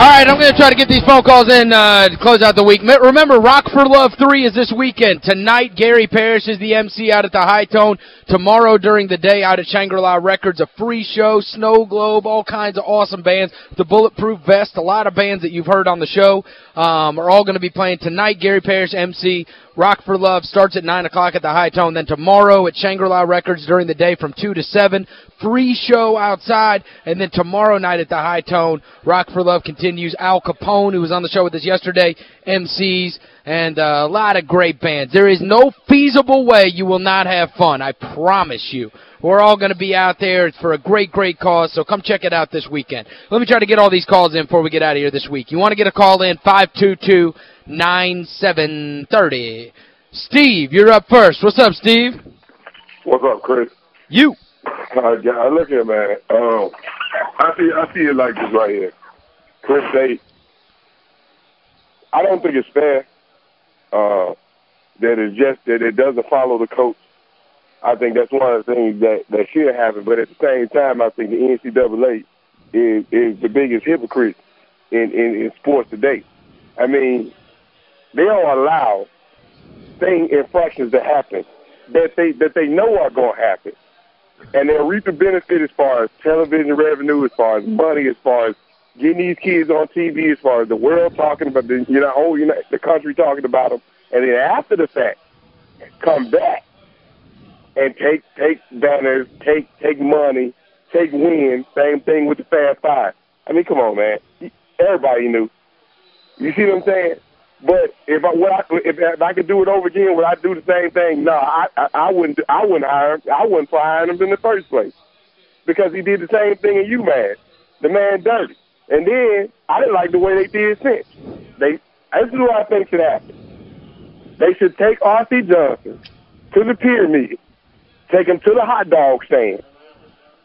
All right, I'm going to try to get these phone calls in uh, to close out the week. Remember, Rock for Love 3 is this weekend. Tonight, Gary Parrish is the MC out at the Hi-Tone. Tomorrow during the day out at Shangri-La Records, a free show, Snow Globe, all kinds of awesome bands. The Bulletproof Vest, a lot of bands that you've heard on the show um, are all going to be playing tonight. Gary Parrish, MC. Rock for Love starts at 9 o'clock at the Hi-Tone. Then tomorrow at Shangri-La Records during the day from 2 to 7. Free show outside. And then tomorrow night at the Hi-Tone, Rock for Love continues. Al Kapone, who was on the show with us yesterday, MCs, and uh, a lot of great bands. There is no feasible way you will not have fun. I promise you. We're all going to be out there. It's for a great, great cause, so come check it out this weekend. Let me try to get all these calls in before we get out of here this week. You want to get a call in, 522 9730. Steve, you're up first. What's up, Steve? What's up, Chris? You. Uh, yeah, look here, man. Um, I see, I see it like this right here. Chris, they, I don't think it's fair uh, that it's just that it doesn't follow the coach. I think that's one of the things that that should happen. But at the same time, I think the NCAA is is the biggest hypocrite in in, in sports today. I mean, they don't allow thing infractions to happen that they that they know are going to happen, and they'll reap the benefit as far as television revenue, as far as money, as far as getting these kids on TV, as far as the world talking about the you know whole you know the country talking about them, and then after the fact, come back and take take banners, take take money, take wins. Same thing with the Fab Five. I mean, come on, man. Everybody knew. You see what I'm saying? But if I what I, if, if I could do it over again, would I do the same thing? No, I I, I wouldn't. I wouldn't hire him. I wouldn't fire him in the first place because he did the same thing in UMass. The man dirty. And then I didn't like the way they did Finch. They this is what I think should happen. They should take R.C. Johnson to the pyramid, take him to the hot dog stand,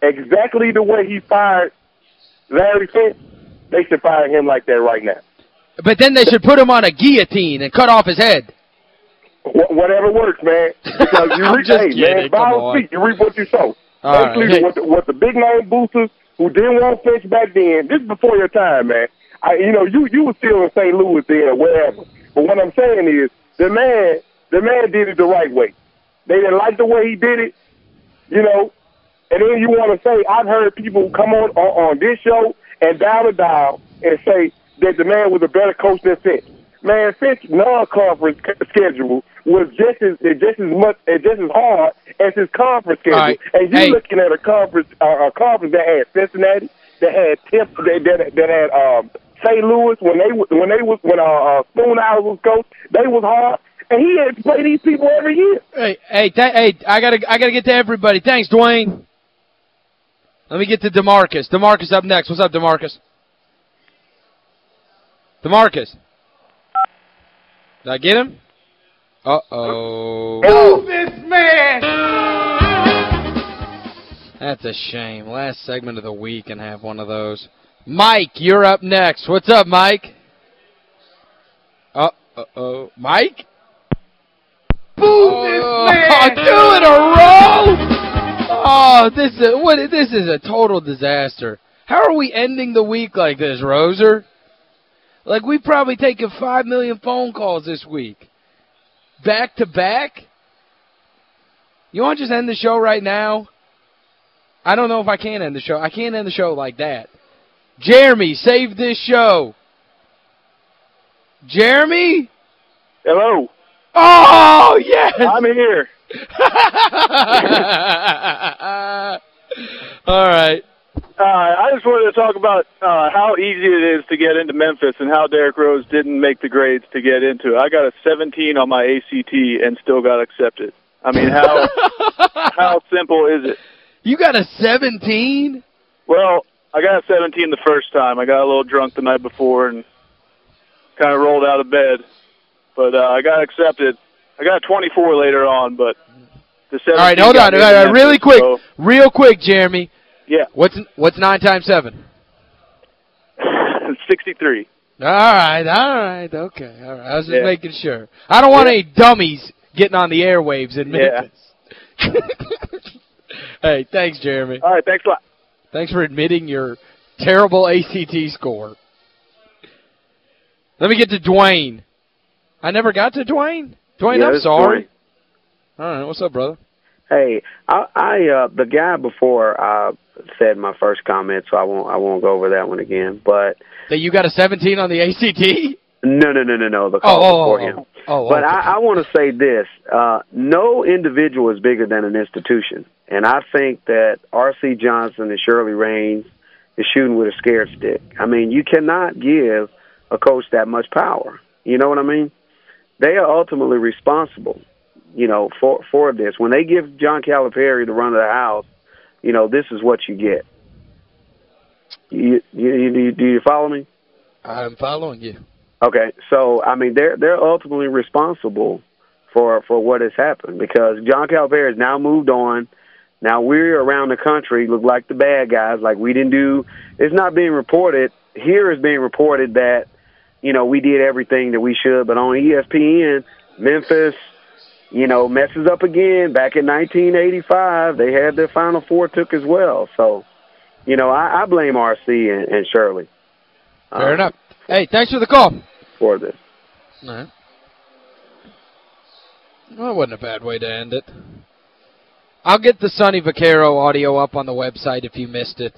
exactly the way he fired Larry Finch. They should fire him like that right now. But then they should put him on a guillotine and cut off his head. Wh whatever works, man. Because you reap, hey, man, violent speak, you reap what you sow. All Basically, right. what, the, what the big name boosters who didn't want Finch back then, this is before your time, man. I, you know, you you were still in St. Louis then or wherever. But what I'm saying is, the man, the man did it the right way. They didn't like the way he did it, you know. And then you want to say, I've heard people come on, on on this show and dial a dial and say that the man was a better coach than Finch. Man, Finch non-conference schedule was just as just as much and just as hard as his conference schedule. Right. And you Hey. looking at a conference uh, a conference that had Cincinnati, that had Temp, that that, that had um, St. Louis when they when they was when uh, uh, Spoonhour's was coach, they was hard. And he had to play these people every year. Hey, hey, hey, I got to I got to get to everybody. Thanks, Dwayne. Let me get to DeMarcus. DeMarcus up next. What's up, DeMarcus? DeMarcus. Did I get him? Uh-oh. Oh, this man! That's a shame. Last segment of the week and have one of those. Mike, you're up next. What's up, Mike? Uh-oh. Mike? oh, two in a row! Oh, this is what this is a total disaster. How are we ending the week like this, Roser? Like we've probably taken 5 million phone calls this week. Back to back? You want to just end the show right now? I don't know if I can end the show. I can't end the show like that. Jeremy, save this show. Jeremy? hello, Oh, yes! I'm here. All right. Uh, I just wanted to talk about uh, how easy it is to get into Memphis and how Derrick Rose didn't make the grades to get into it. I got a 17 on my ACT and still got accepted. I mean, how how simple is it? You got a 17? Well, I got a 17 the first time. I got a little drunk the night before and kind of rolled out of bed. But uh, I got accepted. I got a 24 later on, but the 17 All right, hold on. All right, really quick. so, Real quick, Jeremy. Yeah, What's what's 9 times 7? 63. All right, all right, okay. All right. I was just Yeah. making sure. I don't want any dummies getting on the airwaves in Yeah. Hey, thanks, Jeremy. All right, thanks a lot. Thanks for admitting your terrible ACT score. Let me get to Dwayne. I never got to Dwayne. Dwayne, Yeah, I'm sorry. Dwayne. All right, what's up, brother? Hey, I, I uh, the guy before uh, said my first comment, so I won't I won't go over that one again. But That you got a 17 on the ACT? no, no, no, no, no. The Oh, call oh, before oh, him. oh, oh, But okay. I, I want to say this: uh, no individual is bigger than an institution, and I think that R.C. Johnson and Shirley Raines is shooting with a scared stick. I mean, you cannot give a coach that much power. You know what I mean? They are ultimately responsible, you know, for for this. When they give John Calipari the run of the house, you know, this is what you get. You, you, you, do you follow me? I'm following you. Okay, so I mean they're they're ultimately responsible for for what has happened because John Calipari has now moved on. Now we're around the country look like the bad guys, like we didn't do. It's not being reported here. Is being reported that you know we did everything that we should, but on ESPN, Memphis, you know, messes up again. Back in 1985, they had their Final Four took as well. So, you know, I, I blame RC and, and Shirley. Fair um, enough. Hey, thanks for the call. for this. All right. Well, that wasn't a bad way to end it. I'll get the Sonny Vaccaro audio up on the website if you missed it.